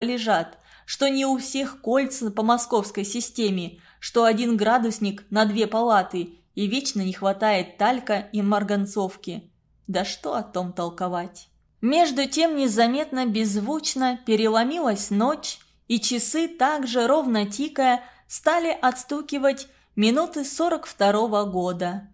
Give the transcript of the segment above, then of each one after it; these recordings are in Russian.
лежат, что не у всех кольца по московской системе, что один градусник на две палаты и вечно не хватает талька и марганцовки. Да что о том толковать? Между тем незаметно, беззвучно переломилась ночь, и часы также ровно тикая стали отстукивать минуты сорок второго года.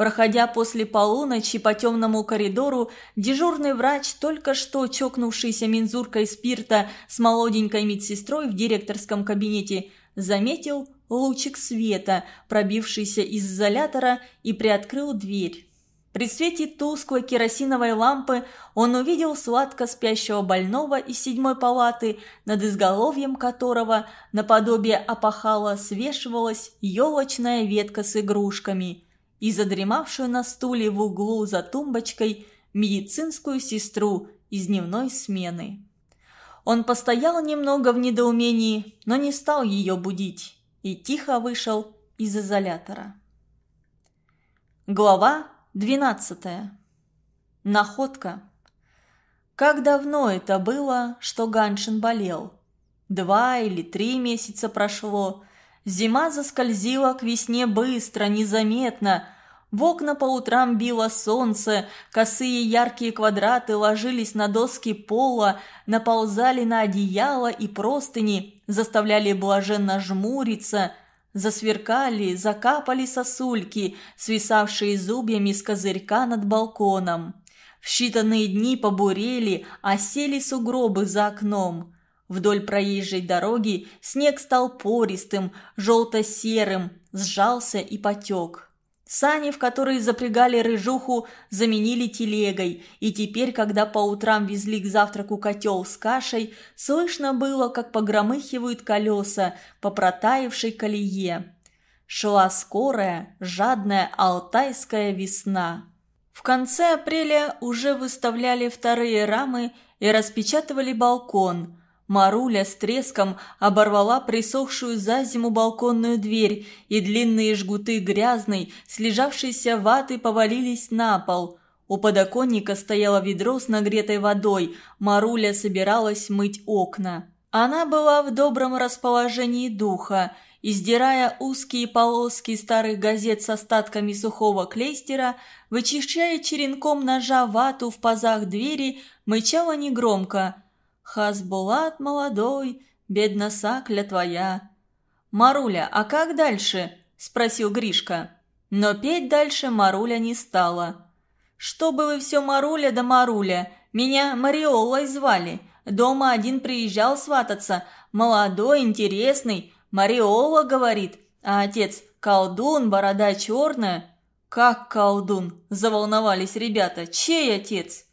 Проходя после полуночи по темному коридору, дежурный врач, только что чокнувшийся мензуркой спирта с молоденькой медсестрой в директорском кабинете, заметил лучик света, пробившийся из изолятора, и приоткрыл дверь. При свете тусклой керосиновой лампы он увидел сладко спящего больного из седьмой палаты, над изголовьем которого, наподобие опахала, свешивалась елочная ветка с игрушками, и задремавшую на стуле в углу за тумбочкой медицинскую сестру из дневной смены. Он постоял немного в недоумении, но не стал ее будить, и тихо вышел из изолятора. Глава Двенадцатое. Находка. Как давно это было, что Ганшин болел? Два или три месяца прошло. Зима заскользила к весне быстро, незаметно. В окна по утрам било солнце, косые яркие квадраты ложились на доски пола, наползали на одеяло и простыни, заставляли блаженно жмуриться – Засверкали, закапали сосульки, свисавшие зубьями с козырька над балконом. В считанные дни побурели, осели сугробы за окном. Вдоль проезжей дороги снег стал пористым, желто-серым, сжался и потек. Сани, в которые запрягали рыжуху, заменили телегой, и теперь, когда по утрам везли к завтраку котел с кашей, слышно было, как погромыхивают колеса по протаявшей колее. Шла скорая, жадная алтайская весна. В конце апреля уже выставляли вторые рамы и распечатывали балкон – Маруля с треском оборвала присохшую за зиму балконную дверь, и длинные жгуты грязной, слежавшейся ваты повалились на пол. У подоконника стояло ведро с нагретой водой, Маруля собиралась мыть окна. Она была в добром расположении духа, издирая узкие полоски старых газет с остатками сухого клейстера, вычищая черенком ножа вату в пазах двери, мычала негромко – Хасбулат молодой, бедна сакля твоя». «Маруля, а как дальше?» – спросил Гришка. Но петь дальше Маруля не стала. «Что бы вы все Маруля да Маруля? Меня Мариолой звали. Дома один приезжал свататься. Молодой, интересный. Мариола, говорит. А отец – колдун, борода черная». «Как колдун?» – заволновались ребята. «Чей отец?»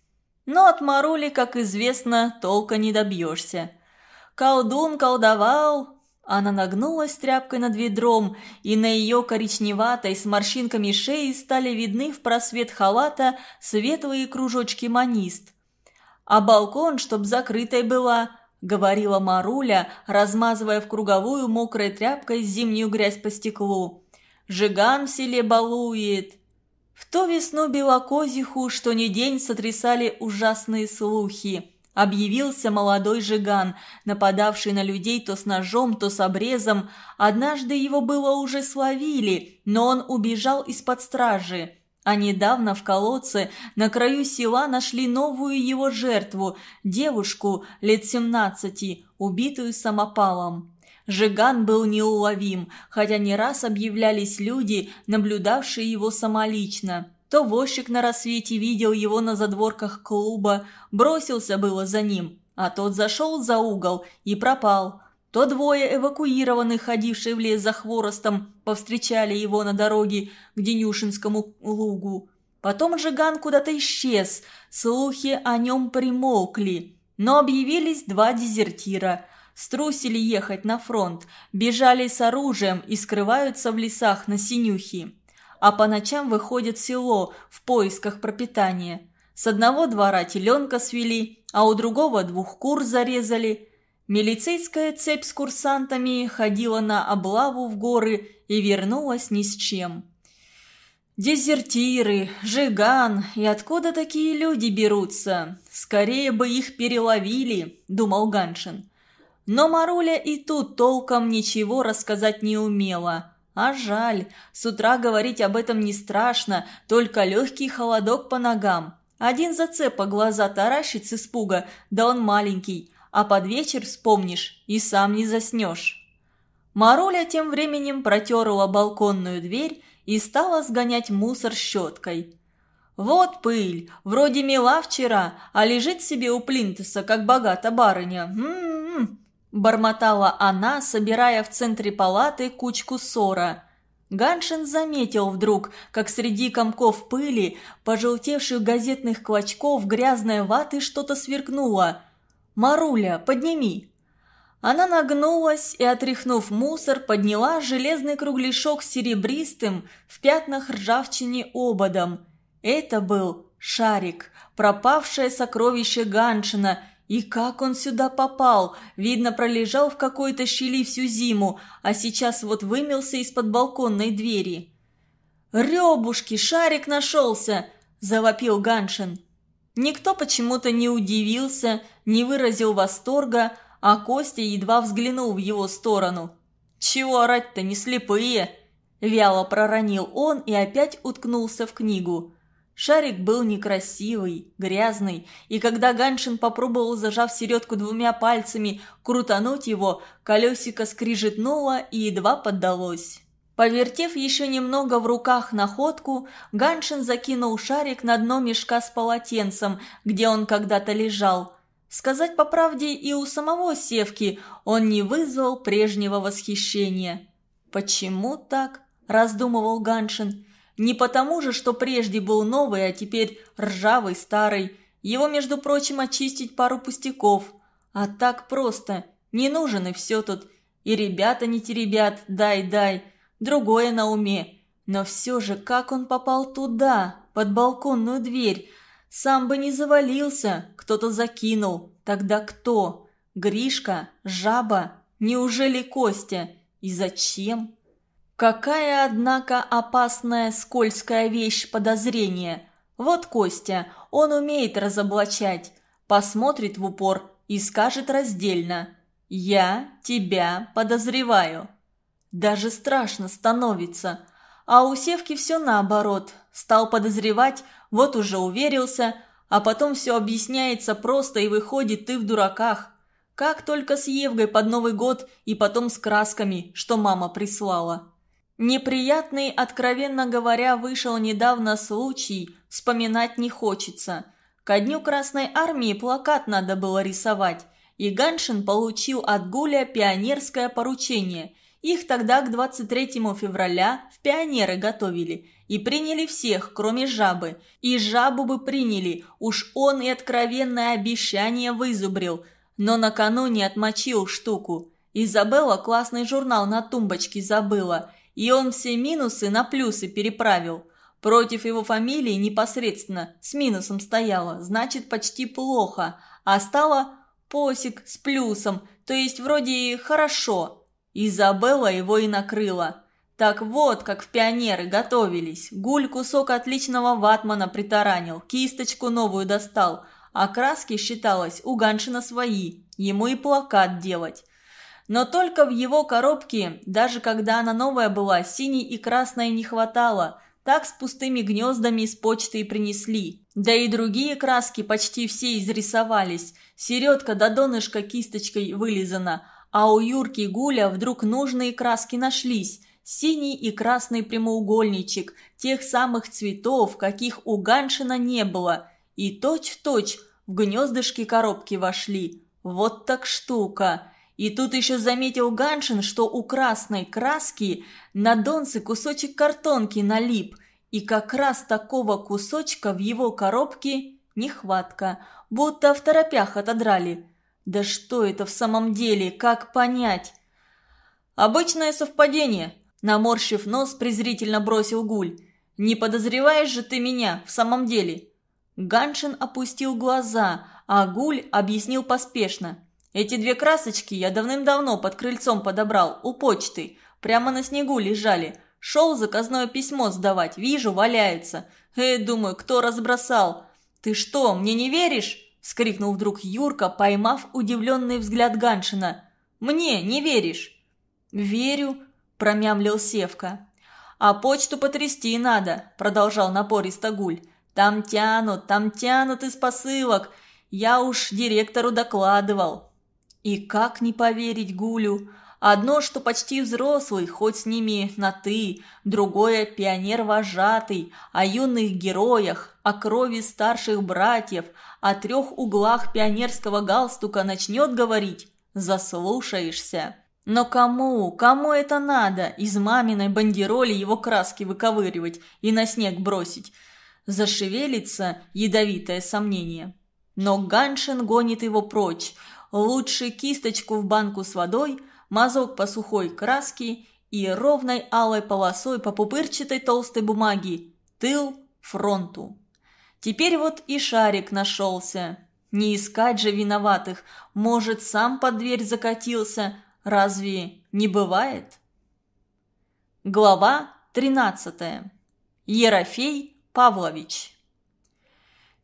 Но от Марули, как известно, толка не добьешься. Колдун колдовал... Она нагнулась тряпкой над ведром, и на ее коричневатой с морщинками шеи стали видны в просвет халата светлые кружочки манист. «А балкон, чтоб закрытой была», — говорила Маруля, размазывая в круговую мокрой тряпкой зимнюю грязь по стеклу. «Жиган в селе балует». В ту весну белокозиху, что ни день сотрясали ужасные слухи. Объявился молодой жиган, нападавший на людей то с ножом, то с обрезом. Однажды его было уже словили, но он убежал из-под стражи. А недавно в колодце на краю села нашли новую его жертву, девушку лет семнадцати, убитую самопалом. Жиган был неуловим, хотя не раз объявлялись люди, наблюдавшие его самолично. То возчик на рассвете видел его на задворках клуба, бросился было за ним, а тот зашел за угол и пропал. То двое эвакуированных, ходившие в лес за хворостом, повстречали его на дороге к Денюшинскому лугу. Потом Жиган куда-то исчез, слухи о нем примолкли. Но объявились два дезертира – струсили ехать на фронт, бежали с оружием и скрываются в лесах на синюхи. А по ночам выходят в село в поисках пропитания. С одного двора теленка свели, а у другого двух кур зарезали. Милицейская цепь с курсантами ходила на облаву в горы и вернулась ни с чем. Дезертиры, Жиган, и откуда такие люди берутся? Скорее бы их переловили, думал Ганшин. Но Маруля и тут толком ничего рассказать не умела. А жаль, с утра говорить об этом не страшно, только легкий холодок по ногам. Один зацеп по глаза таращит с испуга, да он маленький, а под вечер вспомнишь и сам не заснешь. Маруля тем временем протерла балконную дверь и стала сгонять мусор щеткой. «Вот пыль, вроде мила вчера, а лежит себе у плинтуса, как богата барыня. М-м-м!» Бормотала она, собирая в центре палаты кучку ссора. Ганшин заметил вдруг, как среди комков пыли, пожелтевших газетных клочков, грязной ваты что-то сверкнуло. «Маруля, подними!» Она нагнулась и, отряхнув мусор, подняла железный кругляшок с серебристым в пятнах ржавчине ободом. Это был шарик, пропавшее сокровище Ганшина – и как он сюда попал? Видно, пролежал в какой-то щели всю зиму, а сейчас вот вымелся из-под балконной двери. «Ребушки, шарик нашелся!» – завопил Ганшин. Никто почему-то не удивился, не выразил восторга, а Костя едва взглянул в его сторону. «Чего орать-то, не слепые?» – вяло проронил он и опять уткнулся в книгу. Шарик был некрасивый, грязный, и когда Ганшин попробовал, зажав середку двумя пальцами, крутануть его, колесико скрижетнуло и едва поддалось. Повертев еще немного в руках находку, Ганшин закинул шарик на дно мешка с полотенцем, где он когда-то лежал. Сказать по правде, и у самого Севки он не вызвал прежнего восхищения. «Почему так?» – раздумывал Ганшин. Не потому же, что прежде был новый, а теперь ржавый, старый. Его, между прочим, очистить пару пустяков. А так просто. Не нужен и все тут. И ребята не теребят, дай-дай. Другое на уме. Но все же, как он попал туда, под балконную дверь? Сам бы не завалился, кто-то закинул. Тогда кто? Гришка? Жаба? Неужели Костя? И зачем? Какая, однако, опасная скользкая вещь подозрение. Вот Костя, он умеет разоблачать, посмотрит в упор и скажет раздельно «Я тебя подозреваю». Даже страшно становится. А у Севки все наоборот. Стал подозревать, вот уже уверился, а потом все объясняется просто и выходит ты в дураках. Как только с Евгой под Новый год и потом с красками, что мама прислала. Неприятный, откровенно говоря, вышел недавно случай, вспоминать не хочется. Ко дню Красной Армии плакат надо было рисовать, и Ганшин получил от Гуля пионерское поручение. Их тогда к 23 февраля в пионеры готовили, и приняли всех, кроме жабы. И жабу бы приняли, уж он и откровенное обещание вызубрил, но накануне отмочил штуку. Изабелла классный журнал на тумбочке забыла – и он все минусы на плюсы переправил. Против его фамилии непосредственно с минусом стояла, значит почти плохо, а стало посик с плюсом, то есть вроде хорошо. Изабелла его и накрыла. Так вот, как в пионеры готовились. Гуль кусок отличного ватмана притаранил, кисточку новую достал, а краски, считалось, у Ганшина свои, ему и плакат делать. Но только в его коробке, даже когда она новая была, синей и красной не хватало. Так с пустыми гнездами из почты и принесли. Да и другие краски почти все изрисовались. Середка до донышка кисточкой вылизана. А у Юрки Гуля вдруг нужные краски нашлись. Синий и красный прямоугольничек, тех самых цветов, каких у Ганшина не было. И точь-в-точь -точь в гнездышки коробки вошли. Вот так штука. И тут еще заметил Ганшин, что у красной краски на донце кусочек картонки налип, и как раз такого кусочка в его коробке нехватка, будто в торопях отодрали. Да что это в самом деле, как понять? «Обычное совпадение», – наморщив нос, презрительно бросил Гуль. «Не подозреваешь же ты меня в самом деле?» Ганшин опустил глаза, а Гуль объяснил поспешно. Эти две красочки я давным-давно под крыльцом подобрал, у почты. Прямо на снегу лежали. Шел заказное письмо сдавать, вижу, валяется. Э, думаю, кто разбросал? Ты что, мне не веришь? Скрикнул вдруг Юрка, поймав удивленный взгляд Ганшина. Мне не веришь?» «Верю», – промямлил Севка. «А почту потрясти надо», – продолжал напористо Гуль. «Там тянут, там тянут из посылок. Я уж директору докладывал». И как не поверить Гулю? Одно, что почти взрослый, хоть с ними на «ты», другое – пионер-вожатый, о юных героях, о крови старших братьев, о трех углах пионерского галстука начнет говорить – заслушаешься. Но кому, кому это надо, из маминой бандероли его краски выковыривать и на снег бросить? Зашевелится ядовитое сомнение. Но Ганшин гонит его прочь. Лучше кисточку в банку с водой – мазок по сухой краске и ровной алой полосой по пупырчатой толстой бумаге. Тыл фронту. Теперь вот и шарик нашелся. Не искать же виноватых. Может, сам под дверь закатился. Разве не бывает? Глава 13. Ерофей Павлович.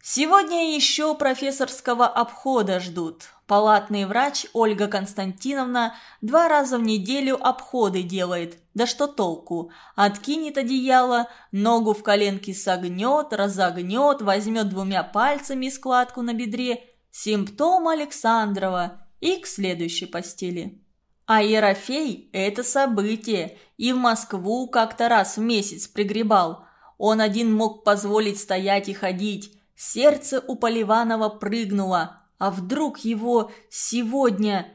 Сегодня еще профессорского обхода ждут. Палатный врач Ольга Константиновна два раза в неделю обходы делает. Да что толку? Откинет одеяло, ногу в коленке согнет, разогнет, возьмет двумя пальцами складку на бедре. Симптом Александрова. И к следующей постели. А Ерофей – это событие. И в Москву как-то раз в месяц пригребал. Он один мог позволить стоять и ходить. Сердце у Поливанова прыгнуло. А вдруг его сегодня...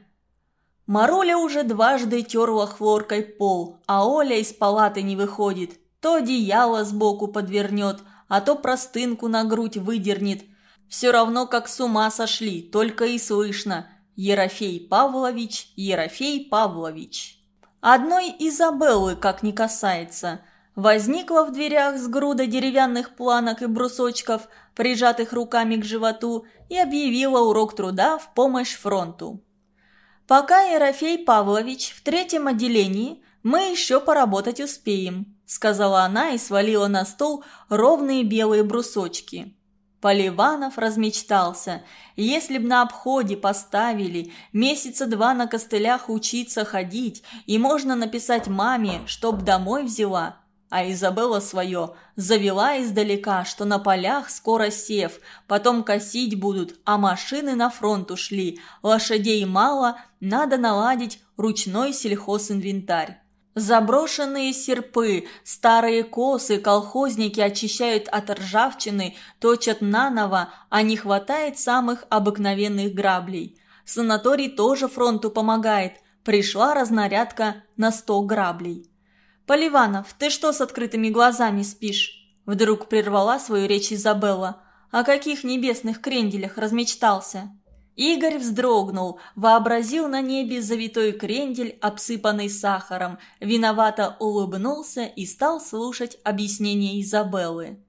Маруля уже дважды терла хлоркой пол, а Оля из палаты не выходит. То одеяло сбоку подвернет, а то простынку на грудь выдернет. Все равно как с ума сошли, только и слышно. Ерофей Павлович, Ерофей Павлович. Одной Изабеллы как не касается – возникла в дверях с грудой деревянных планок и брусочков, прижатых руками к животу, и объявила урок труда в помощь фронту. «Пока Ерофей Павлович в третьем отделении, мы еще поработать успеем», сказала она и свалила на стол ровные белые брусочки. Поливанов размечтался. Если б на обходе поставили месяца два на костылях учиться ходить, и можно написать маме, чтоб домой взяла – а Изабелла свое завела издалека, что на полях скоро сев, потом косить будут, а машины на фронт ушли, лошадей мало, надо наладить ручной сельхозинвентарь. Заброшенные серпы, старые косы колхозники очищают от ржавчины, точат наново, а не хватает самых обыкновенных граблей. Санаторий тоже фронту помогает, пришла разнарядка на сто граблей. «Поливанов, ты что с открытыми глазами спишь?» Вдруг прервала свою речь Изабелла. «О каких небесных кренделях размечтался?» Игорь вздрогнул, вообразил на небе завитой крендель, обсыпанный сахаром, виновато улыбнулся и стал слушать объяснение Изабеллы.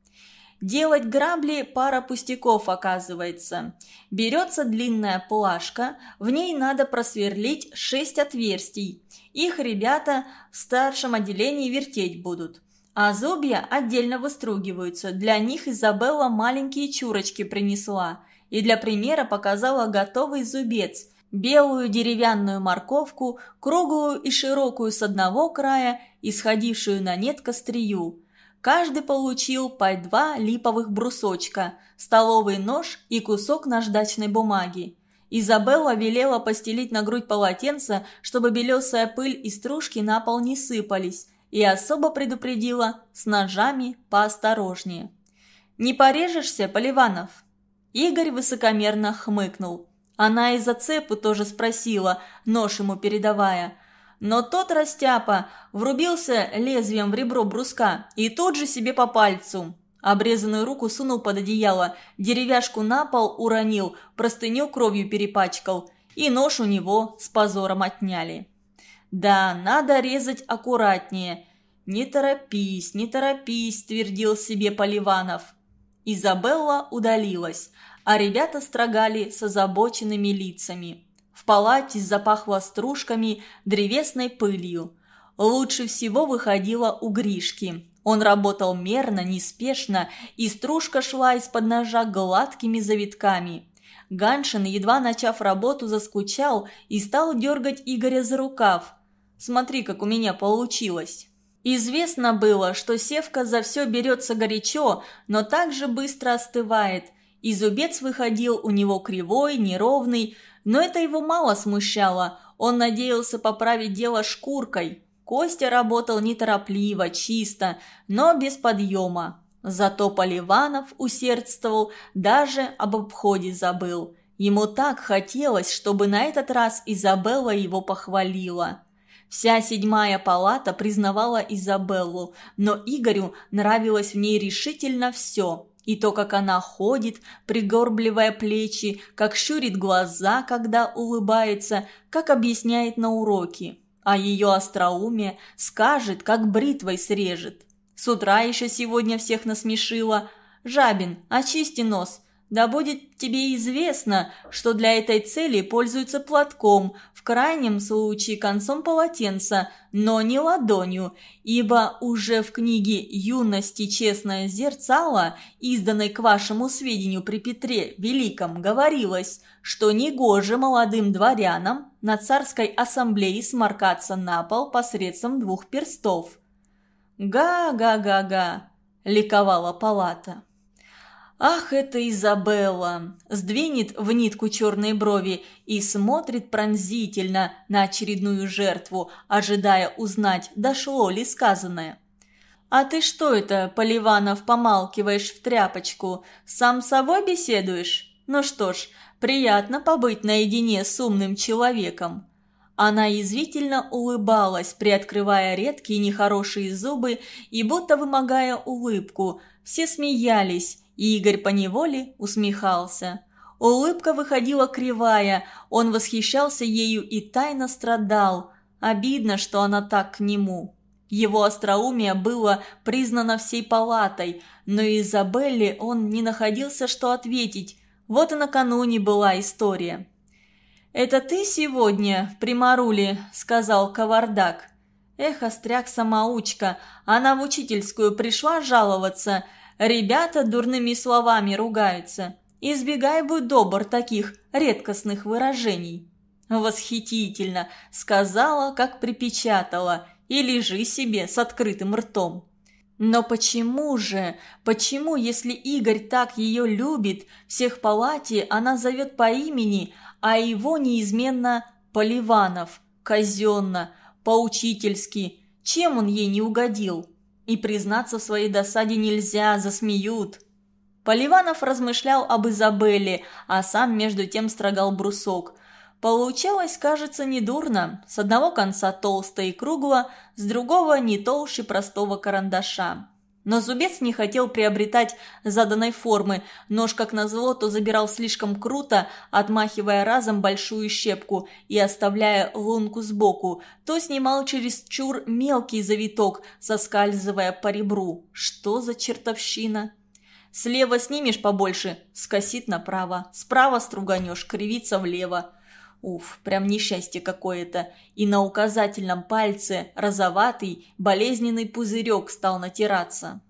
Делать грабли – пара пустяков, оказывается. Берется длинная плашка, в ней надо просверлить шесть отверстий. Их ребята в старшем отделении вертеть будут. А зубья отдельно выстругиваются. Для них Изабелла маленькие чурочки принесла. И для примера показала готовый зубец – белую деревянную морковку, круглую и широкую с одного края, исходившую на нет кострию. Каждый получил по два липовых брусочка, столовый нож и кусок наждачной бумаги. Изабелла велела постелить на грудь полотенце, чтобы белесая пыль и стружки на пол не сыпались, и особо предупредила с ножами поосторожнее. «Не порежешься, Поливанов?» Игорь высокомерно хмыкнул. Она из-за цепу тоже спросила, нож ему передавая. Но тот растяпа врубился лезвием в ребро бруска и тут же себе по пальцу. Обрезанную руку сунул под одеяло, деревяшку на пол уронил, простыню кровью перепачкал, и нож у него с позором отняли. «Да, надо резать аккуратнее. Не торопись, не торопись», – твердил себе Поливанов. Изабелла удалилась, а ребята строгали с озабоченными лицами. В палате запахло стружками, древесной пылью. Лучше всего выходило у Гришки. Он работал мерно, неспешно, и стружка шла из-под ножа гладкими завитками. Ганшин, едва начав работу, заскучал и стал дергать Игоря за рукав. «Смотри, как у меня получилось». Известно было, что Севка за все берется горячо, но также быстро остывает. И зубец выходил у него кривой, неровный, но это его мало смущало. Он надеялся поправить дело шкуркой. Костя работал неторопливо, чисто, но без подъема. Зато Поливанов усердствовал, даже об обходе забыл. Ему так хотелось, чтобы на этот раз Изабелла его похвалила. Вся седьмая палата признавала Изабеллу, но Игорю нравилось в ней решительно все. И то, как она ходит, пригорбливая плечи, как щурит глаза, когда улыбается, как объясняет на уроке. А ее остроумие скажет, как бритвой срежет. С утра еще сегодня всех насмешила. «Жабин, очисти нос, да будет тебе известно, что для этой цели пользуются платком, крайнем случае концом полотенца, но не ладонью, ибо уже в книге «Юности честное зерцало», изданной к вашему сведению при Петре Великом, говорилось, что негоже молодым дворянам на царской ассамблее сморкаться на пол посредством двух перстов. «Га-га-га-га!» – ликовала палата. Ах, это Изабелла! Сдвинет в нитку черные брови и смотрит пронзительно на очередную жертву, ожидая узнать, дошло ли сказанное. «А ты что это, Поливанов, помалкиваешь в тряпочку? Сам с собой беседуешь? Ну что ж, приятно побыть наедине с умным человеком». Она язвительно улыбалась, приоткрывая редкие нехорошие зубы и будто вымогая улыбку. Все смеялись, Игорь поневоле усмехался. Улыбка выходила кривая, он восхищался ею и тайно страдал. Обидно, что она так к нему. Его остроумие было признано всей палатой, но Изабелле он не находился, что ответить. Вот и накануне была история. «Это ты сегодня, примарули?» – сказал Кавардак. Эх, остряк-самоучка, она в учительскую пришла жаловаться – Ребята дурными словами ругаются. Избегай, будь добр, таких редкостных выражений. Восхитительно, сказала, как припечатала, и лежи себе с открытым ртом. Но почему же, почему, если Игорь так ее любит, всех палате она зовет по имени, а его неизменно Поливанов, казенно, поучительски, чем он ей не угодил? И признаться в своей досаде нельзя, засмеют. Поливанов размышлял об Изабелле, а сам между тем строгал брусок. Получалось, кажется, недурно. С одного конца толсто и кругло, с другого не толще простого карандаша. Но зубец не хотел приобретать заданной формы. Нож, как назло, то забирал слишком круто, отмахивая разом большую щепку и оставляя лунку сбоку, то снимал через чур мелкий завиток, соскальзывая по ребру. Что за чертовщина? Слева снимешь побольше, скосит направо. Справа струганешь, кривится влево. Уф, прям несчастье какое-то. И на указательном пальце розоватый, болезненный пузырек стал натираться.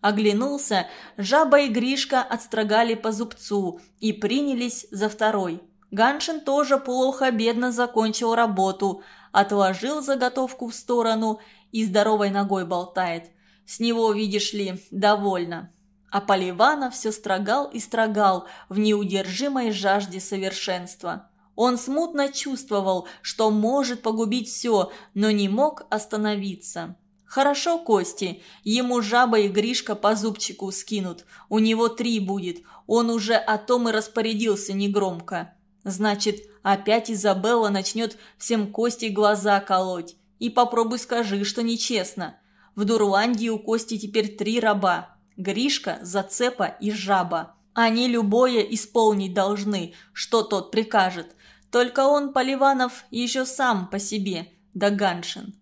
Оглянулся, жаба и Гришка отстрогали по зубцу и принялись за второй. Ганшин тоже плохо-бедно закончил работу, отложил заготовку в сторону и здоровой ногой болтает. С него, видишь ли, довольно. А Поливанов все строгал и строгал в неудержимой жажде совершенства. Он смутно чувствовал, что может погубить все, но не мог остановиться. «Хорошо, Кости, ему жаба и Гришка по зубчику скинут. У него три будет. Он уже о том и распорядился негромко. Значит, опять Изабелла начнет всем Кости глаза колоть. И попробуй скажи, что нечестно. В Дурландии у Кости теперь три раба. Гришка, Зацепа и Жаба. Они любое исполнить должны, что тот прикажет. Только он, Поливанов, еще сам по себе, да Ганшин.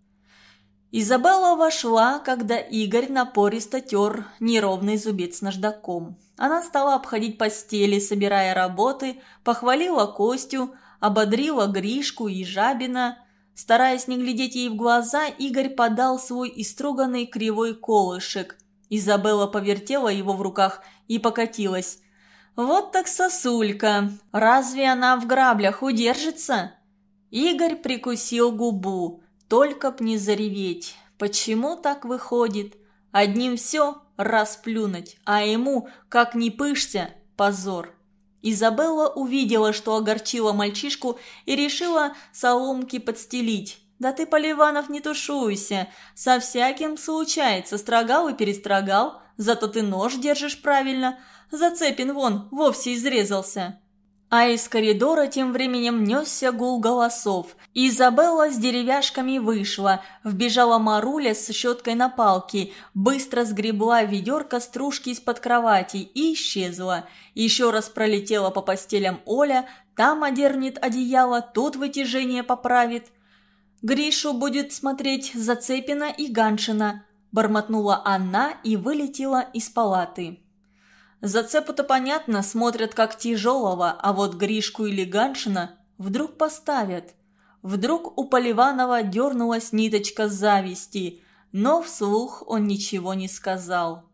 Изабелла вошла, когда Игорь напористо тер неровный зубец наждаком. Она стала обходить постели, собирая работы, похвалила Костю, ободрила Гришку и Жабина. Стараясь не глядеть ей в глаза, Игорь подал свой иструганный кривой колышек. Изабелла повертела его в руках и покатилась. Вот так сосулька. Разве она в граблях удержится? Игорь прикусил губу. Только б не зареветь. Почему так выходит? Одним все расплюнуть, а ему, как ни пышься, позор. Изабелла увидела, что огорчила мальчишку и решила соломки подстелить. «Да ты, Поливанов, не тушуйся. Со всяким случается. Строгал и перестрогал. Зато ты нож держишь правильно. Зацепин вон, вовсе изрезался». А из коридора тем временем несся гул голосов. Изабелла с деревяшками вышла, вбежала Маруля с щеткой на палке, быстро сгребла ведерко стружки из-под кровати и исчезла. Еще раз пролетела по постелям Оля, там одернет одеяло, тут вытяжение поправит. Гришу будет смотреть Зацепина и Ганшина, бормотнула она и вылетела из палаты. Зацепу-то понятно, смотрят как тяжелого, а вот Гришку или Ганшина вдруг поставят. Вдруг у Поливанова дернулась ниточка зависти, но вслух он ничего не сказал.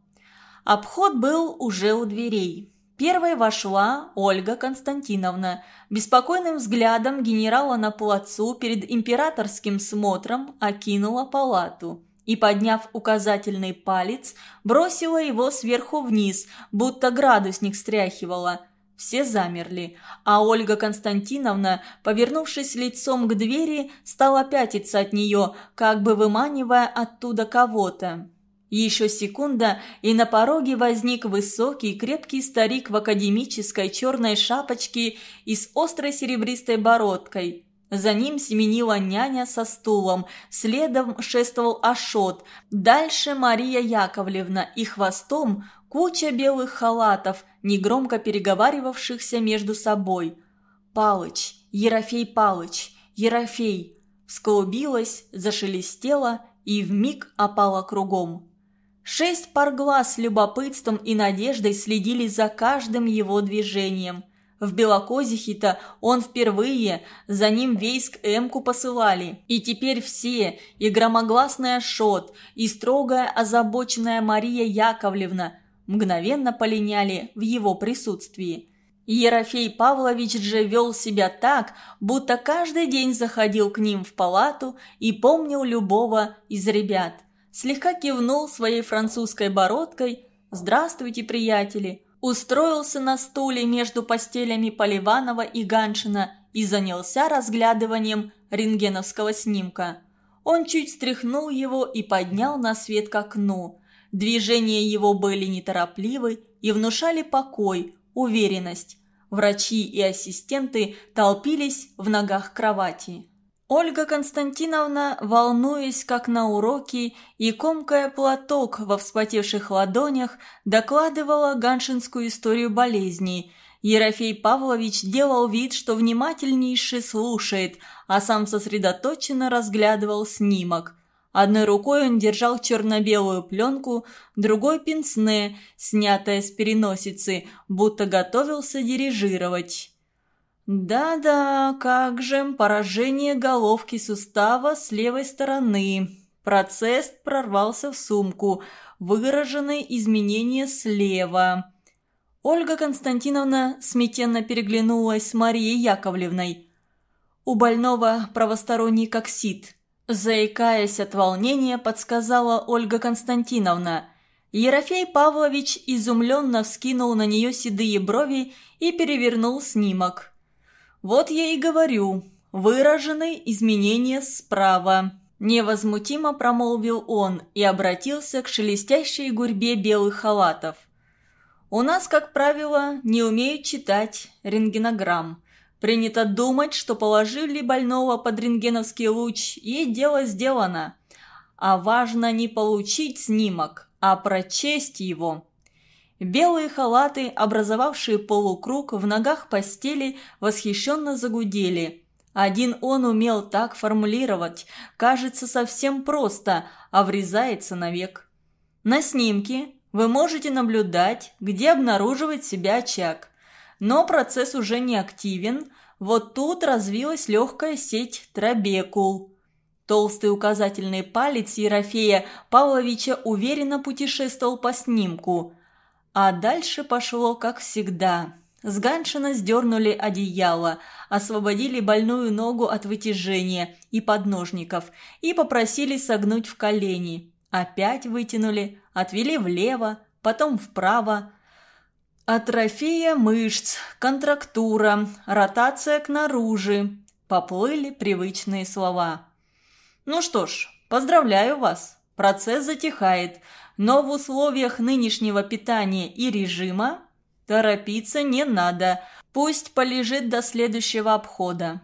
Обход был уже у дверей. Первой вошла Ольга Константиновна. Беспокойным взглядом генерала на плацу перед императорским смотром окинула палату и, подняв указательный палец, бросила его сверху вниз, будто градусник стряхивала. Все замерли, а Ольга Константиновна, повернувшись лицом к двери, стала пятиться от нее, как бы выманивая оттуда кого-то. Еще секунда, и на пороге возник высокий, крепкий старик в академической черной шапочке и с острой серебристой бородкой – за ним семенила няня со стулом, следом шествовал Ашот, дальше Мария Яковлевна и хвостом куча белых халатов, негромко переговаривавшихся между собой. «Палыч! Ерофей Палыч! Ерофей!» Склубилась, зашелестела и вмиг опала кругом. Шесть пар глаз с любопытством и надеждой следили за каждым его движением – в Белокозихе-то он впервые, за ним вейск Эмку посылали. И теперь все, и громогласный Ашот, и строгая озабоченная Мария Яковлевна, мгновенно полиняли в его присутствии. Ерофей Павлович же вел себя так, будто каждый день заходил к ним в палату и помнил любого из ребят. Слегка кивнул своей французской бородкой «Здравствуйте, приятели!» Устроился на стуле между постелями Поливанова и Ганшина и занялся разглядыванием рентгеновского снимка. Он чуть стряхнул его и поднял на свет к окну. Движения его были неторопливы и внушали покой, уверенность. Врачи и ассистенты толпились в ногах кровати. Ольга Константиновна, волнуясь, как на уроке, и комкая платок во вспотевших ладонях, докладывала ганшинскую историю болезни. Ерофей Павлович делал вид, что внимательнейше слушает, а сам сосредоточенно разглядывал снимок. Одной рукой он держал черно-белую пленку, другой – пенсне, снятое с переносицы, будто готовился дирижировать. Да-да, как же, поражение головки сустава с левой стороны. Процесс прорвался в сумку, выраженные изменения слева. Ольга Константиновна смятенно переглянулась с Марией Яковлевной. У больного правосторонний коксид. Заикаясь от волнения, подсказала Ольга Константиновна. Ерофей Павлович изумленно вскинул на нее седые брови и перевернул снимок. «Вот я и говорю, выражены изменения справа», – невозмутимо промолвил он и обратился к шелестящей гурьбе белых халатов. «У нас, как правило, не умеют читать рентгенограмм. Принято думать, что положили больного под рентгеновский луч, и дело сделано. А важно не получить снимок, а прочесть его». Белые халаты, образовавшие полукруг в ногах постели, восхищенно загудели. Один он умел так формулировать, кажется совсем просто, а врезается навек. На снимке вы можете наблюдать, где обнаруживает себя очаг. Но процесс уже не активен, вот тут развилась легкая сеть трабекул. Толстый указательный палец Ерофея Павловича уверенно путешествовал по снимку – А дальше пошло, как всегда. С Ганшина сдернули одеяло, освободили больную ногу от вытяжения и подножников и попросили согнуть в колени. Опять вытянули, отвели влево, потом вправо. Атрофия мышц, контрактура, ротация к наружи. Поплыли привычные слова. Ну что ж, поздравляю вас. Процесс затихает, но в условиях нынешнего питания и режима торопиться не надо. Пусть полежит до следующего обхода.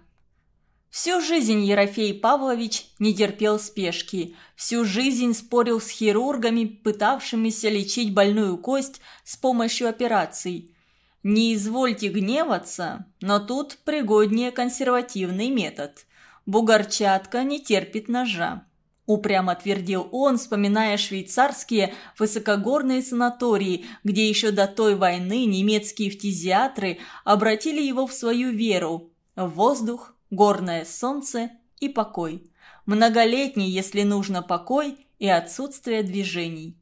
Всю жизнь Ерофей Павлович не терпел спешки. Всю жизнь спорил с хирургами, пытавшимися лечить больную кость с помощью операций. Не извольте гневаться, но тут пригоднее консервативный метод. Бугорчатка не терпит ножа. Упрямо твердил он, вспоминая швейцарские высокогорные санатории, где еще до той войны немецкие фтизиатры обратили его в свою веру. Воздух, горное солнце и покой. Многолетний, если нужно, покой и отсутствие движений.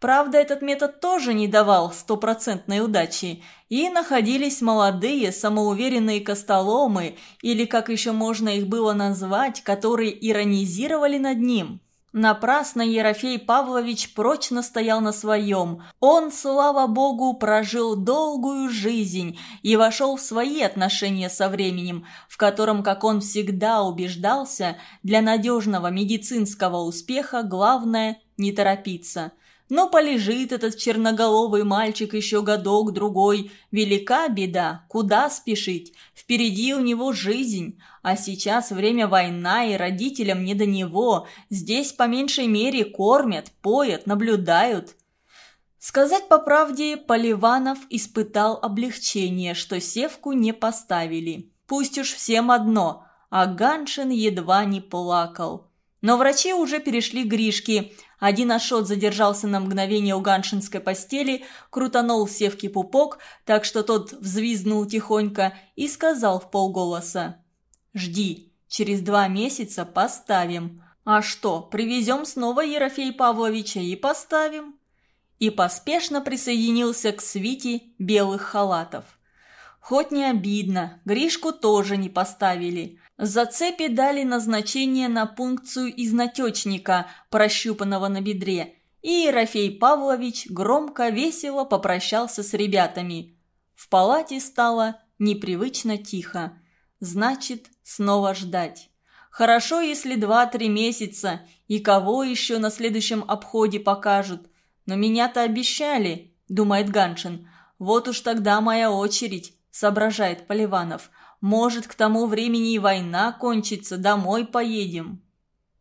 Правда, этот метод тоже не давал стопроцентной удачи, и находились молодые, самоуверенные костоломы, или как еще можно их было назвать, которые иронизировали над ним. Напрасно Ерофей Павлович прочно стоял на своем. Он, слава богу, прожил долгую жизнь и вошел в свои отношения со временем, в котором, как он всегда убеждался, для надежного медицинского успеха главное – не торопиться. Но полежит этот черноголовый мальчик еще годок-другой. Велика беда, куда спешить? Впереди у него жизнь. А сейчас время война, и родителям не до него. Здесь по меньшей мере кормят, поят, наблюдают. Сказать по правде, Поливанов испытал облегчение, что севку не поставили. Пусть уж всем одно, а Ганшин едва не плакал. Но врачи уже перешли Гришки. Один Ашот задержался на мгновение у ганшинской постели, крутанул севки пупок, так что тот взвизнул тихонько и сказал в полголоса. «Жди, через два месяца поставим. А что, привезем снова Ерофей Павловича и поставим?» И поспешно присоединился к свите белых халатов. Хоть не обидно, Гришку тоже не поставили. За цепи дали назначение на пункцию из натечника, прощупанного на бедре, и Ерофей Павлович громко, весело попрощался с ребятами. В палате стало непривычно тихо. Значит, снова ждать. Хорошо, если два-три месяца, и кого еще на следующем обходе покажут. Но меня-то обещали, думает Ганшин. Вот уж тогда моя очередь, соображает Поливанов. Может, к тому времени и война кончится, домой поедем».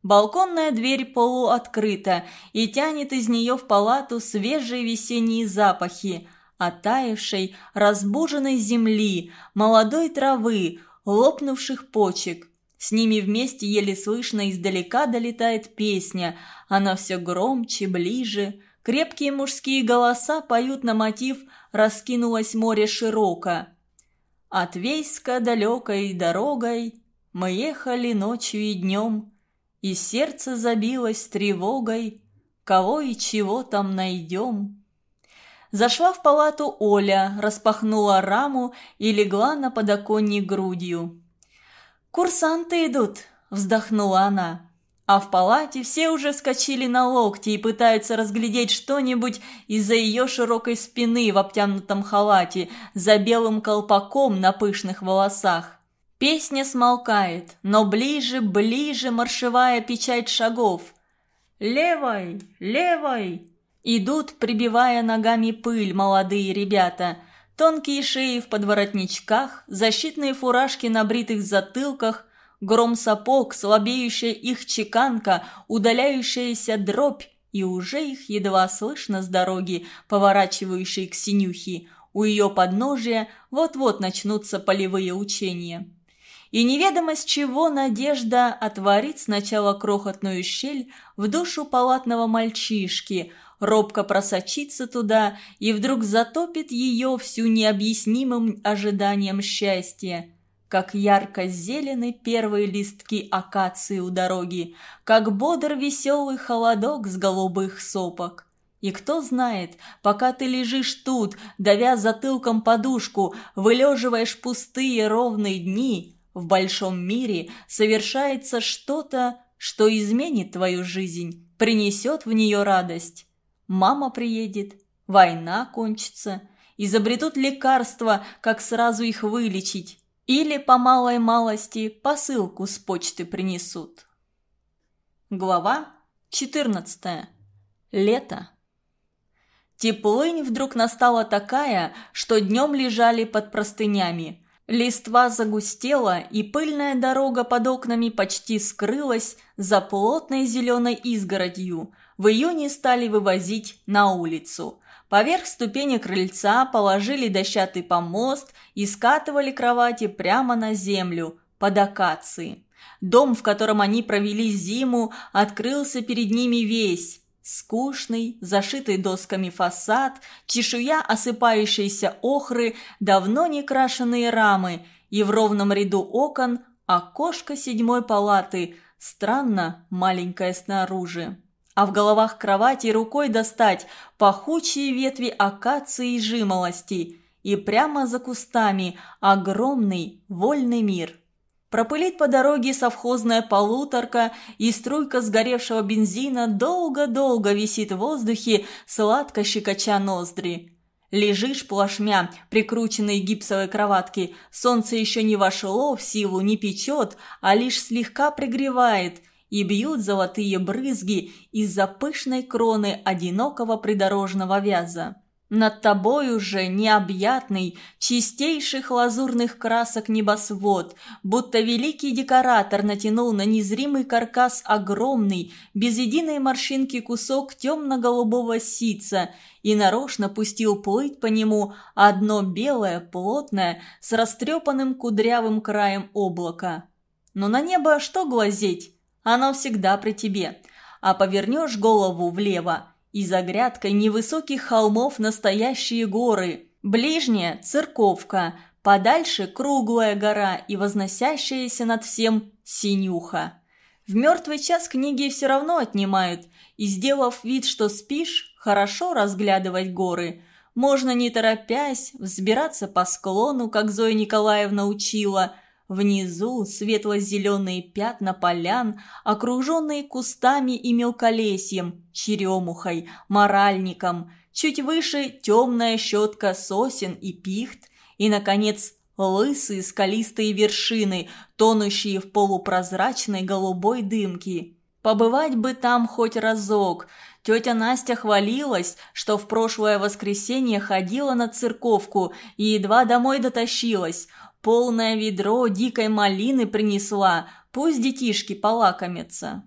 Балконная дверь полуоткрыта, и тянет из нее в палату свежие весенние запахи, оттаившей, разбуженной земли, молодой травы, лопнувших почек. С ними вместе еле слышно издалека долетает песня, она все громче, ближе. Крепкие мужские голоса поют на мотив «Раскинулось море широко». От Вейска далекой дорогой Мы ехали ночью и днем, И сердце забилось тревогой, Кого и чего там найдем. Зашла в палату Оля, распахнула раму и легла на подоконник грудью. «Курсанты идут», — вздохнула она а в палате все уже вскочили на локти и пытаются разглядеть что-нибудь из-за ее широкой спины в обтянутом халате, за белым колпаком на пышных волосах. Песня смолкает, но ближе, ближе маршевая печать шагов. «Левой! Левой!» Идут, прибивая ногами пыль молодые ребята. Тонкие шеи в подворотничках, защитные фуражки на бритых затылках, Гром сапог, слабеющая их чеканка, удаляющаяся дробь, и уже их едва слышно с дороги, поворачивающей к синюхи. У ее подножия вот-вот начнутся полевые учения. И неведомо с чего надежда отворит сначала крохотную щель в душу палатного мальчишки, робко просочится туда и вдруг затопит ее всю необъяснимым ожиданием счастья как ярко-зеленый первые листки акации у дороги, как бодр веселый холодок с голубых сопок. И кто знает, пока ты лежишь тут, давя затылком подушку, вылеживаешь пустые ровные дни, в большом мире совершается что-то, что изменит твою жизнь, принесет в нее радость. Мама приедет, война кончится, изобретут лекарства, как сразу их вылечить, или по малой малости посылку с почты принесут. Глава 14. Лето. Теплынь вдруг настала такая, что днем лежали под простынями. Листва загустела, и пыльная дорога под окнами почти скрылась за плотной зеленой изгородью. В июне стали вывозить на улицу. Поверх ступени крыльца положили дощатый помост и скатывали кровати прямо на землю, под акации. Дом, в котором они провели зиму, открылся перед ними весь. Скучный, зашитый досками фасад, чешуя осыпающейся охры, давно не крашеные рамы и в ровном ряду окон окошко седьмой палаты, странно маленькое снаружи. А в головах кровати рукой достать пахучие ветви акации и жимолости, и прямо за кустами огромный вольный мир. Пропылит по дороге совхозная полуторка, и струйка сгоревшего бензина долго-долго висит в воздухе, сладко щекоча ноздри. Лежишь плашмя, прикрученной гипсовой кроватки, солнце еще не вошло в силу, не печет, а лишь слегка пригревает, и бьют золотые брызги из-за пышной кроны одинокого придорожного вяза. Над тобой уже необъятный, чистейших лазурных красок небосвод, будто великий декоратор натянул на незримый каркас огромный, без единой морщинки кусок темно-голубого сица и нарочно пустил плыть по нему одно белое, плотное, с растрепанным кудрявым краем облака. Но на небо что глазеть? Оно всегда при тебе. А повернешь голову влево – и за грядкой невысоких холмов настоящие горы. Ближняя – церковка, подальше – круглая гора и возносящаяся над всем синюха. В мертвый час книги все равно отнимают, и, сделав вид, что спишь, хорошо разглядывать горы. Можно, не торопясь, взбираться по склону, как Зоя Николаевна учила – Внизу светло-зеленые пятна полян, окруженные кустами и мелколесьем, черемухой, моральником. Чуть выше темная щетка сосен и пихт. И, наконец, лысые скалистые вершины, тонущие в полупрозрачной голубой дымке. Побывать бы там хоть разок. Тетя Настя хвалилась, что в прошлое воскресенье ходила на церковку и едва домой дотащилась – Полное ведро дикой малины принесла, пусть детишки полакомятся.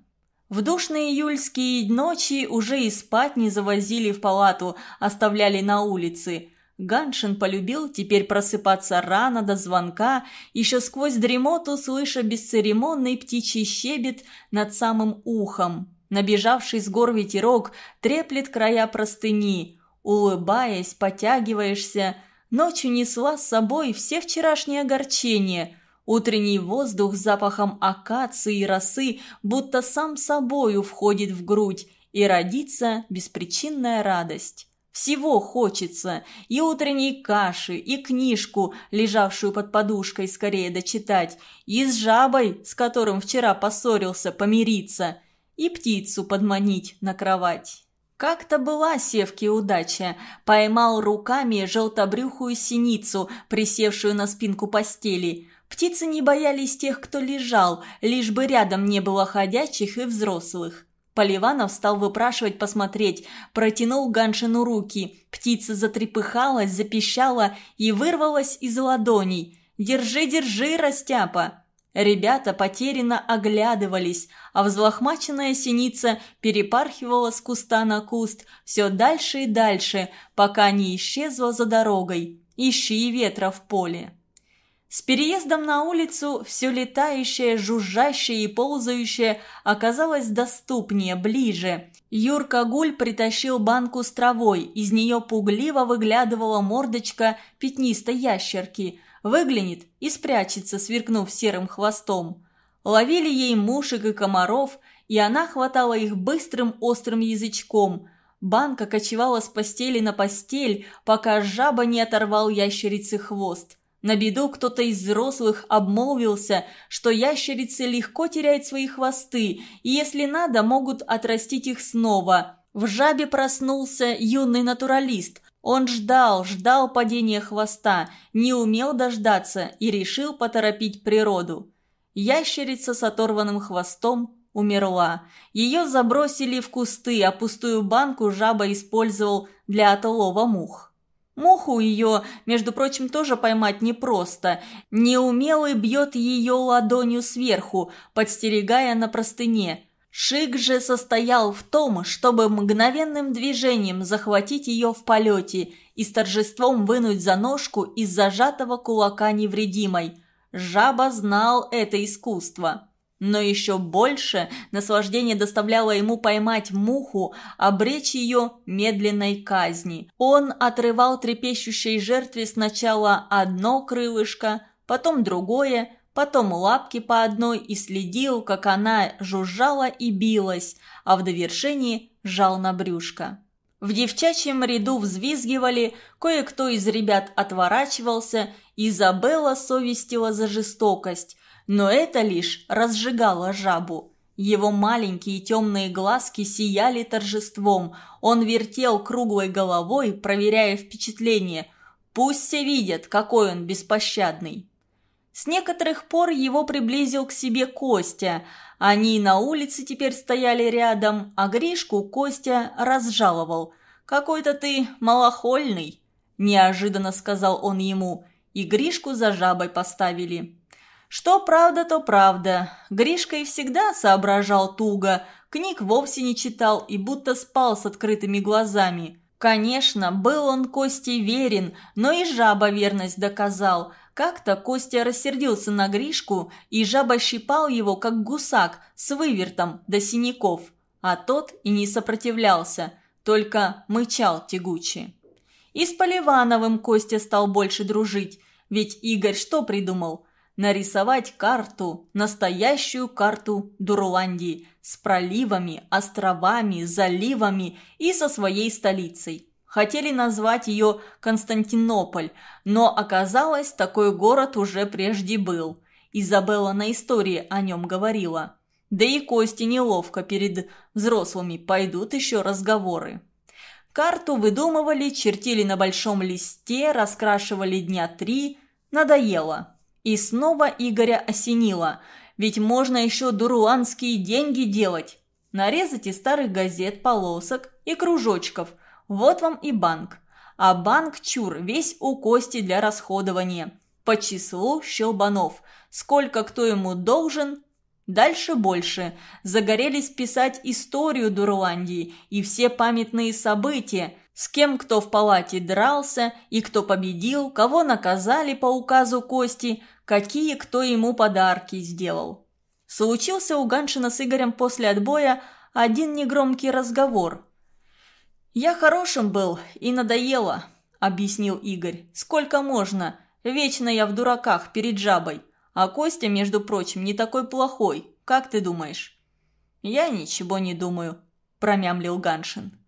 В душные июльские ночи уже и спать не завозили в палату, оставляли на улице. Ганшин полюбил теперь просыпаться рано до звонка, еще сквозь дремоту слыша бесцеремонный птичий щебет над самым ухом. Набежавший с гор ветерок треплет края простыни. Улыбаясь, потягиваешься – Ночью несла с собой все вчерашние огорчения. Утренний воздух с запахом акации и росы будто сам собою входит в грудь, и родится беспричинная радость. Всего хочется, и утренней каши, и книжку, лежавшую под подушкой, скорее дочитать, и с жабой, с которым вчера поссорился, помириться, и птицу подманить на кровать. Как-то была Севке удача. Поймал руками желтобрюхую синицу, присевшую на спинку постели. Птицы не боялись тех, кто лежал, лишь бы рядом не было ходячих и взрослых. Поливанов стал выпрашивать посмотреть, протянул Ганшину руки. Птица затрепыхалась, запищала и вырвалась из ладоней. «Держи, держи, растяпа!» Ребята потерянно оглядывались, а взлохмаченная синица перепархивала с куста на куст все дальше и дальше, пока не исчезла за дорогой. Ищи ветра в поле. С переездом на улицу все летающее, жужжащее и ползающее оказалось доступнее, ближе. Юрка Гуль притащил банку с травой, из нее пугливо выглядывала мордочка пятнистой ящерки – выглянет и спрячется, сверкнув серым хвостом. Ловили ей мушек и комаров, и она хватала их быстрым острым язычком. Банка кочевала с постели на постель, пока жаба не оторвал ящерицы хвост. На беду кто-то из взрослых обмолвился, что ящерицы легко теряют свои хвосты, и если надо, могут отрастить их снова. В жабе проснулся юный натуралист. Он ждал, ждал падения хвоста, не умел дождаться и решил поторопить природу. Ящерица с оторванным хвостом умерла. Ее забросили в кусты, а пустую банку жаба использовал для отлова мух. Муху ее, между прочим, тоже поймать непросто. Неумелый бьет ее ладонью сверху, подстерегая на простыне. Шик же состоял в том, чтобы мгновенным движением захватить ее в полете и с торжеством вынуть за ножку из зажатого кулака невредимой. Жаба знал это искусство. Но еще больше наслаждение доставляло ему поймать муху, обречь ее медленной казни. Он отрывал трепещущей жертве сначала одно крылышко, потом другое, потом лапки по одной и следил, как она жужжала и билась, а в довершении жал на брюшко. В девчачьем ряду взвизгивали, кое-кто из ребят отворачивался, Изабелла совестила за жестокость, но это лишь разжигало жабу. Его маленькие темные глазки сияли торжеством. Он вертел круглой головой, проверяя впечатление. Пусть все видят, какой он беспощадный. С некоторых пор его приблизил к себе Костя. Они на улице теперь стояли рядом, а Гришку Костя разжаловал. «Какой-то ты малохольный», – неожиданно сказал он ему, и Гришку за жабой поставили. Что правда, то правда. Гришка и всегда соображал туго, книг вовсе не читал и будто спал с открытыми глазами. Конечно, был он Косте верен, но и жаба верность доказал. Как-то Костя рассердился на Гришку, и жаба щипал его, как гусак, с вывертом до синяков. А тот и не сопротивлялся, только мычал тягуче. И с Поливановым Костя стал больше дружить, ведь Игорь что придумал – нарисовать карту, настоящую карту Дурландии с проливами, островами, заливами и со своей столицей. Хотели назвать ее Константинополь, но оказалось, такой город уже прежде был. Изабелла на истории о нем говорила. Да и Кости неловко перед взрослыми пойдут еще разговоры. Карту выдумывали, чертили на большом листе, раскрашивали дня три. Надоело. И снова Игоря осенило, ведь можно еще дуруанские деньги делать. Нарезать из старых газет, полосок и кружочков. Вот вам и банк. А банк чур весь у Кости для расходования. По числу щелбанов. Сколько кто ему должен, Дальше больше. Загорелись писать историю Дурландии и все памятные события, с кем кто в палате дрался и кто победил, кого наказали по указу Кости, какие кто ему подарки сделал. Случился у Ганшина с Игорем после отбоя один негромкий разговор. «Я хорошим был и надоело», – объяснил Игорь. «Сколько можно? Вечно я в дураках перед жабой. А Костя, между прочим, не такой плохой. Как ты думаешь?» «Я ничего не думаю», – промямлил Ганшин.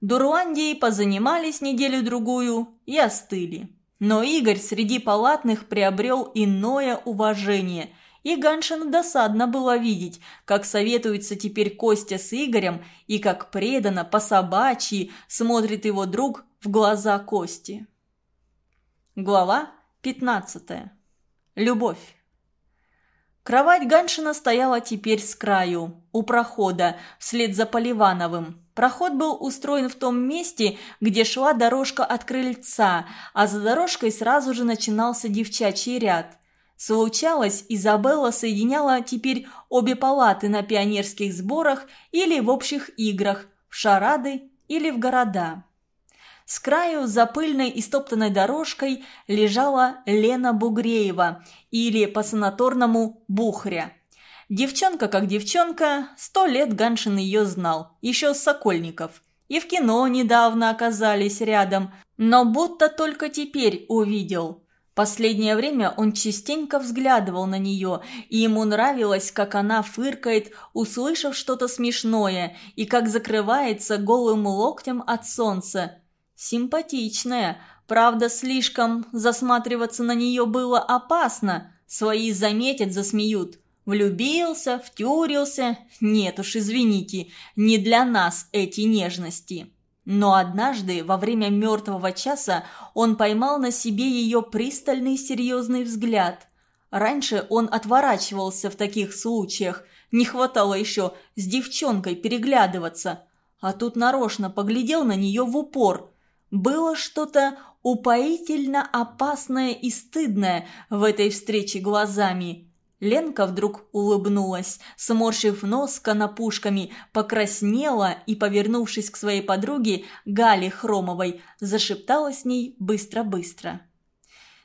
Дуруандией позанимались неделю-другую и остыли. Но Игорь среди палатных приобрел иное уважение, и Ганшину досадно было видеть, как советуются теперь Костя с Игорем и как преданно по собачьи смотрит его друг в глаза Кости. Глава 15. Любовь. Кровать Ганшина стояла теперь с краю, у прохода, вслед за Поливановым. Проход был устроен в том месте, где шла дорожка от крыльца, а за дорожкой сразу же начинался девчачий ряд. Случалось, Изабелла соединяла теперь обе палаты на пионерских сборах или в общих играх, в шарады или в города. С краю за пыльной и стоптанной дорожкой лежала Лена Бугреева или по-санаторному Бухря. Девчонка как девчонка, сто лет Ганшин ее знал, еще с Сокольников. И в кино недавно оказались рядом, но будто только теперь увидел. Последнее время он частенько взглядывал на нее, и ему нравилось, как она фыркает, услышав что-то смешное, и как закрывается голым локтем от солнца. Симпатичная, правда, слишком засматриваться на нее было опасно, свои заметят, засмеют. Влюбился, втюрился, нет уж, извините, не для нас эти нежности. Но однажды, во время мертвого часа, он поймал на себе ее пристальный серьезный взгляд. Раньше он отворачивался в таких случаях, не хватало еще с девчонкой переглядываться. А тут нарочно поглядел на нее в упор. Было что-то упоительно опасное и стыдное в этой встрече глазами. Ленка вдруг улыбнулась, сморщив нос конопушками, покраснела и, повернувшись к своей подруге Гале Хромовой, зашептала с ней быстро-быстро.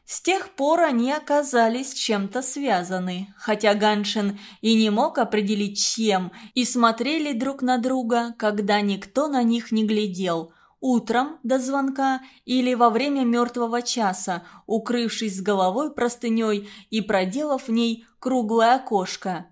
С тех пор они оказались чем-то связаны, хотя Ганшин и не мог определить чем, и смотрели друг на друга, когда никто на них не глядел – утром до звонка или во время мертвого часа, укрывшись с головой простыней и проделав в ней круглое окошко.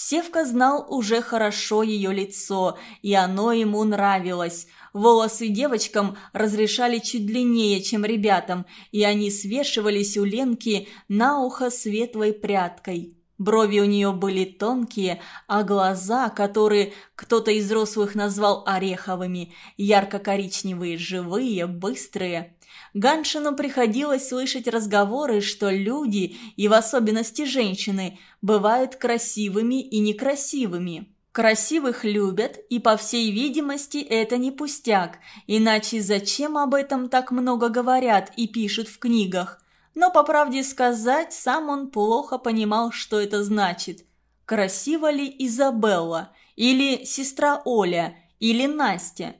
Севка знал уже хорошо ее лицо, и оно ему нравилось. Волосы девочкам разрешали чуть длиннее, чем ребятам, и они свешивались у Ленки на ухо светлой прядкой. Брови у нее были тонкие, а глаза, которые кто-то из взрослых назвал ореховыми, ярко-коричневые, живые, быстрые. Ганшину приходилось слышать разговоры, что люди, и в особенности женщины, бывают красивыми и некрасивыми. Красивых любят, и, по всей видимости, это не пустяк, иначе зачем об этом так много говорят и пишут в книгах – но, по правде сказать, сам он плохо понимал, что это значит. Красива ли Изабелла, или сестра Оля, или Настя?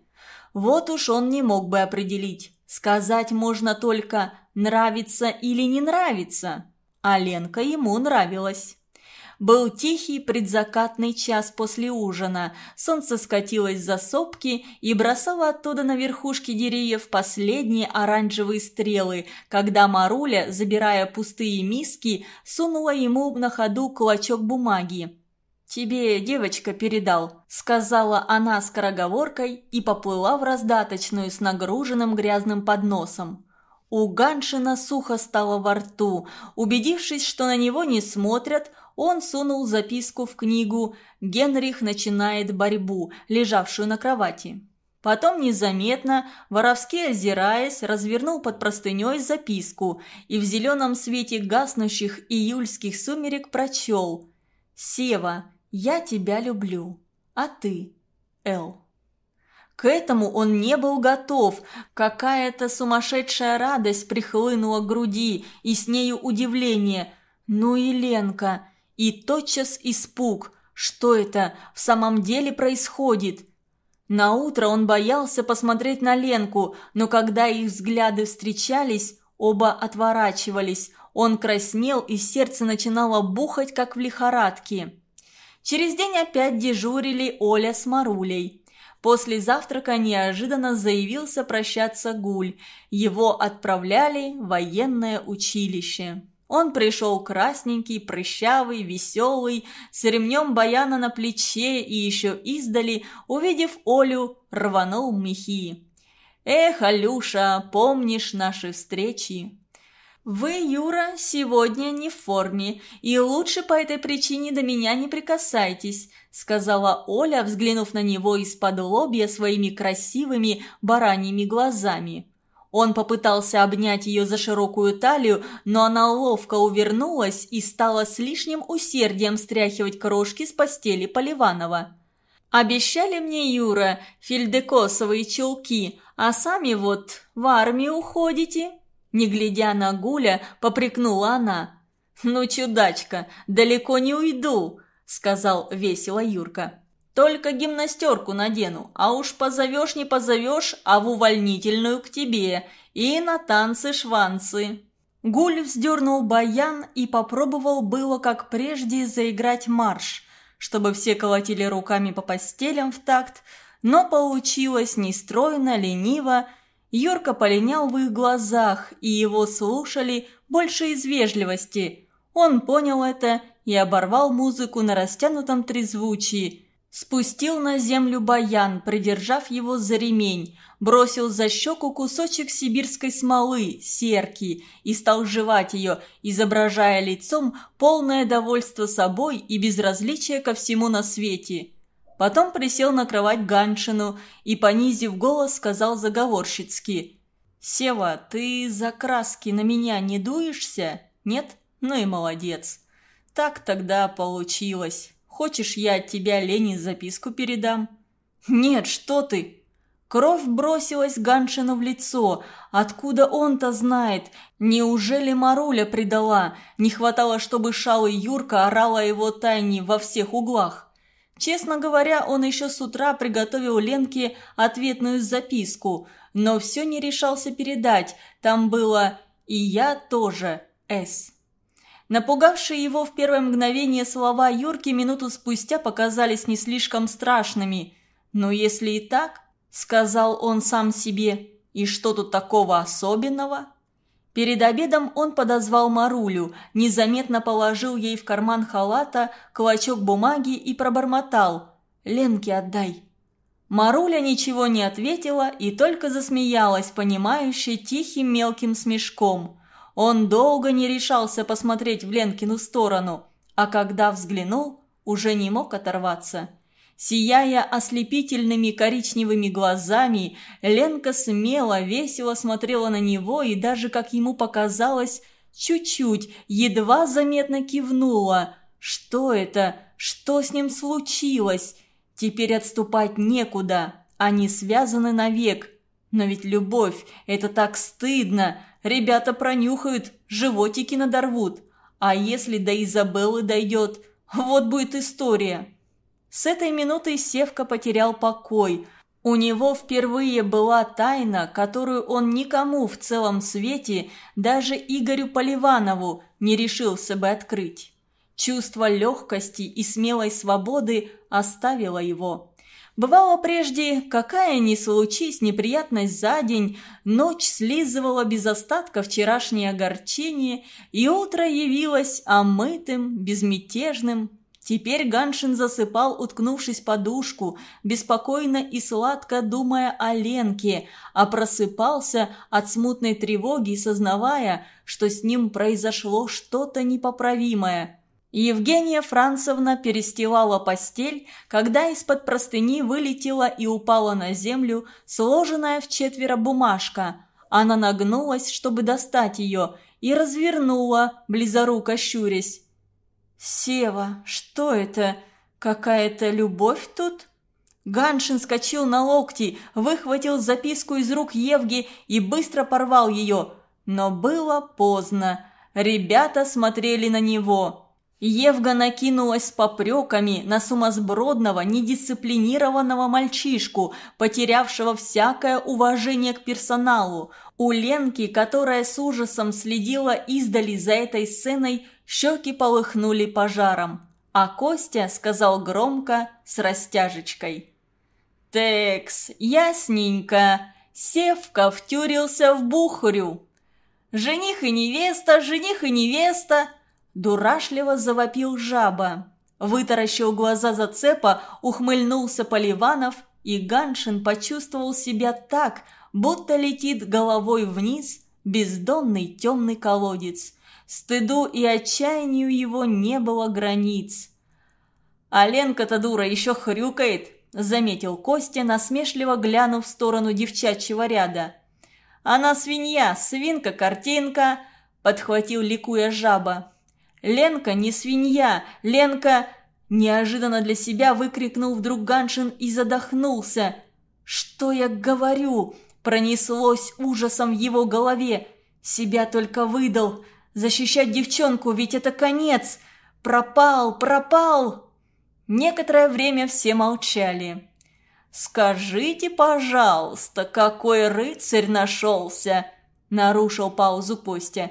Вот уж он не мог бы определить. Сказать можно только «нравится» или «не нравится». А Ленка ему нравилась. Был тихий предзакатный час после ужина. Солнце скатилось за сопки и бросало оттуда на верхушки деревьев последние оранжевые стрелы, когда Маруля, забирая пустые миски, сунула ему на ходу клочок бумаги. «Тебе девочка передал», — сказала она скороговоркой и поплыла в раздаточную с нагруженным грязным подносом. У Ганшина сухо стало во рту. Убедившись, что на него не смотрят, он сунул записку в книгу «Генрих начинает борьбу», лежавшую на кровати. Потом незаметно, воровски озираясь, развернул под простыней записку и в зеленом свете гаснущих июльских сумерек прочел «Сева, я тебя люблю, а ты, Эл». К этому он не был готов. Какая-то сумасшедшая радость прихлынула к груди, и с нею удивление. «Ну и Ленка!» И тотчас испуг. Что это в самом деле происходит? На утро он боялся посмотреть на Ленку, но когда их взгляды встречались, оба отворачивались. Он краснел, и сердце начинало бухать, как в лихорадке. Через день опять дежурили Оля с Марулей. После завтрака неожиданно заявился прощаться Гуль. Его отправляли в военное училище. Он пришел красненький, прыщавый, веселый, с ремнем баяна на плече и еще издали, увидев Олю, рванул мехи. «Эх, Алюша, помнишь наши встречи?» «Вы, Юра, сегодня не в форме, и лучше по этой причине до меня не прикасайтесь», сказала Оля, взглянув на него из-под лобья своими красивыми бараньими глазами. Он попытался обнять ее за широкую талию, но она ловко увернулась и стала с лишним усердием стряхивать крошки с постели Поливанова. «Обещали мне, Юра, фельдекосовые чулки, а сами вот в армию уходите?» Не глядя на Гуля, попрекнула она. «Ну, чудачка, далеко не уйду», — сказал весело Юрка. Только гимнастерку надену, а уж позовешь не позовешь, а в увольнительную к тебе. И на танцы-шванцы». Гуль вздернул баян и попробовал было, как прежде, заиграть марш, чтобы все колотили руками по постелям в такт, но получилось нестройно, лениво, Юрка полинял в их глазах, и его слушали больше из вежливости. Он понял это и оборвал музыку на растянутом трезвучии. Спустил на землю баян, придержав его за ремень, бросил за щеку кусочек сибирской смолы, серки, и стал жевать ее, изображая лицом полное довольство собой и безразличие ко всему на свете. Потом присел на кровать Ганшину и, понизив голос, сказал заговорщицки. «Сева, ты за краски на меня не дуешься? Нет? Ну и молодец. Так тогда получилось. Хочешь, я от тебя Лене записку передам?» «Нет, что ты!» Кровь бросилась Ганшину в лицо. Откуда он-то знает? Неужели Маруля предала? Не хватало, чтобы Шал и Юрка орала его тайне во всех углах. Честно говоря, он еще с утра приготовил Ленке ответную записку, но все не решался передать. Там было «И я тоже, С». Напугавшие его в первое мгновение слова Юрки минуту спустя показались не слишком страшными. «Но если и так», — сказал он сам себе, — «и что тут такого особенного?» Перед обедом он подозвал Марулю, незаметно положил ей в карман халата клочок бумаги и пробормотал «Ленке отдай». Маруля ничего не ответила и только засмеялась, понимающе тихим мелким смешком. Он долго не решался посмотреть в Ленкину сторону, а когда взглянул, уже не мог оторваться. Сияя ослепительными коричневыми глазами, Ленка смело, весело смотрела на него и даже, как ему показалось, чуть-чуть, едва заметно кивнула. Что это? Что с ним случилось? Теперь отступать некуда. Они связаны навек. Но ведь любовь – это так стыдно. Ребята пронюхают, животики надорвут. А если до Изабеллы дойдет, вот будет история. С этой минуты Севка потерял покой. У него впервые была тайна, которую он никому в целом свете, даже Игорю Поливанову, не решился бы открыть. Чувство легкости и смелой свободы оставило его. Бывало прежде, какая ни случись неприятность за день, ночь слизывала без остатка вчерашнее огорчение, и утро явилось омытым, безмятежным, Теперь Ганшин засыпал, уткнувшись подушку, беспокойно и сладко думая о Ленке, а просыпался от смутной тревоги, сознавая, что с ним произошло что-то непоправимое. Евгения Францевна перестилала постель, когда из-под простыни вылетела и упала на землю сложенная в четверо бумажка. Она нагнулась, чтобы достать ее, и развернула, близоруко щурясь. «Сева, что это? Какая-то любовь тут?» Ганшин скочил на локти, выхватил записку из рук Евги и быстро порвал ее. Но было поздно. Ребята смотрели на него. Евга накинулась попреками на сумасбродного, недисциплинированного мальчишку, потерявшего всякое уважение к персоналу. У Ленки, которая с ужасом следила издали за этой сценой, щеки полыхнули пожаром, а Костя сказал громко с растяжечкой. «Текс, ясненько, Севка втюрился в бухарю. Жених и невеста, жених и невеста!» Дурашливо завопил жаба. Вытаращил глаза зацепа, ухмыльнулся Поливанов, и Ганшин почувствовал себя так, будто летит головой вниз бездонный темный колодец. Стыду и отчаянию его не было границ. «А Ленка-то дура еще хрюкает», – заметил Костя, насмешливо глянув в сторону девчачьего ряда. «Она свинья, свинка-картинка», – подхватил ликуя жаба. «Ленка не свинья, Ленка...» Неожиданно для себя выкрикнул вдруг Ганшин и задохнулся. «Что я говорю?» Пронеслось ужасом в его голове. Себя только выдал. Защищать девчонку, ведь это конец. Пропал, пропал. Некоторое время все молчали. «Скажите, пожалуйста, какой рыцарь нашелся?» Нарушил паузу Костя.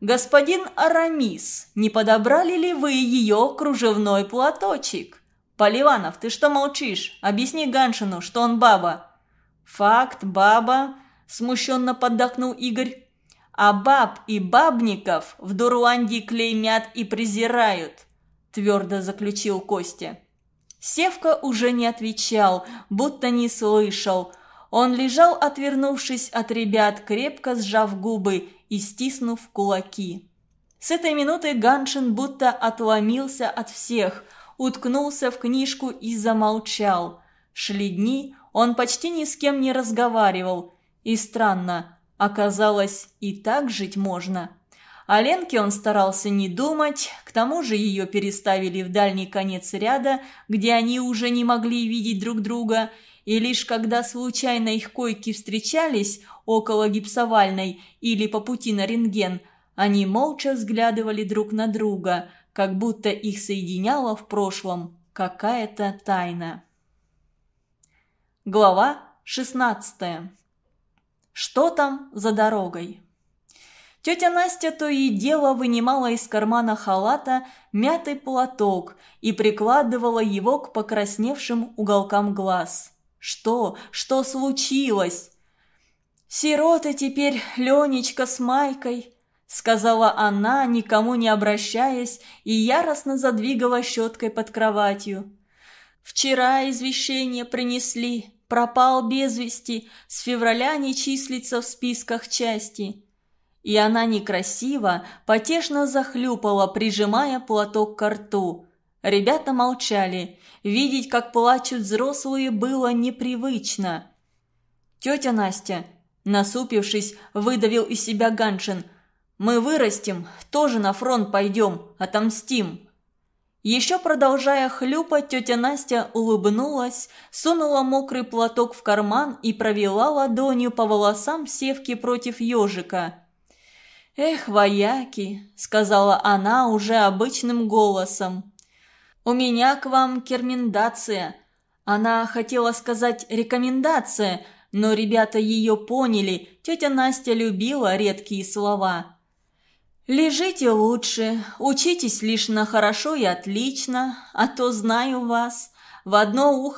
«Господин Арамис, не подобрали ли вы ее кружевной платочек?» «Поливанов, ты что молчишь? Объясни Ганшину, что он баба». «Факт, баба. – смущенно поддакнул Игорь. «А баб и бабников в Дурландии клеймят и презирают», – твердо заключил Костя. Севка уже не отвечал, будто не слышал. Он лежал, отвернувшись от ребят, крепко сжав губы и стиснув кулаки. С этой минуты Ганшин будто отломился от всех, уткнулся в книжку и замолчал. Шли дни, он почти ни с кем не разговаривал. И странно, оказалось, и так жить можно. О Ленке он старался не думать, к тому же ее переставили в дальний конец ряда, где они уже не могли видеть друг друга, и лишь когда случайно их койки встречались около гипсовальной или по пути на рентген, они молча взглядывали друг на друга, как будто их соединяла в прошлом какая-то тайна. Глава 16. Что там за дорогой? Тетя Настя то и дело вынимала из кармана халата мятый платок и прикладывала его к покрасневшим уголкам глаз. Что? Что случилось? «Сироты теперь Ленечка с Майкой», — сказала она, никому не обращаясь, и яростно задвигала щеткой под кроватью. «Вчера извещение принесли, пропал без вести, с февраля не числится в списках части». И она некрасиво, потешно захлюпала, прижимая платок к рту. Ребята молчали. Видеть, как плачут взрослые, было непривычно. «Тетя Настя», насупившись, выдавил из себя Ганшин. «Мы вырастем, тоже на фронт пойдем, отомстим». Еще продолжая хлюпать, тетя Настя улыбнулась, сунула мокрый платок в карман и провела ладонью по волосам севки против ежика. «Эх, вояки!» – сказала она уже обычным голосом. «У меня к вам кермендация». Она хотела сказать «рекомендация», но ребята ее поняли, тетя Настя любила редкие слова. «Лежите лучше, учитесь лишь на хорошо и отлично, а то знаю вас. В одно ухо